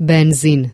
benzene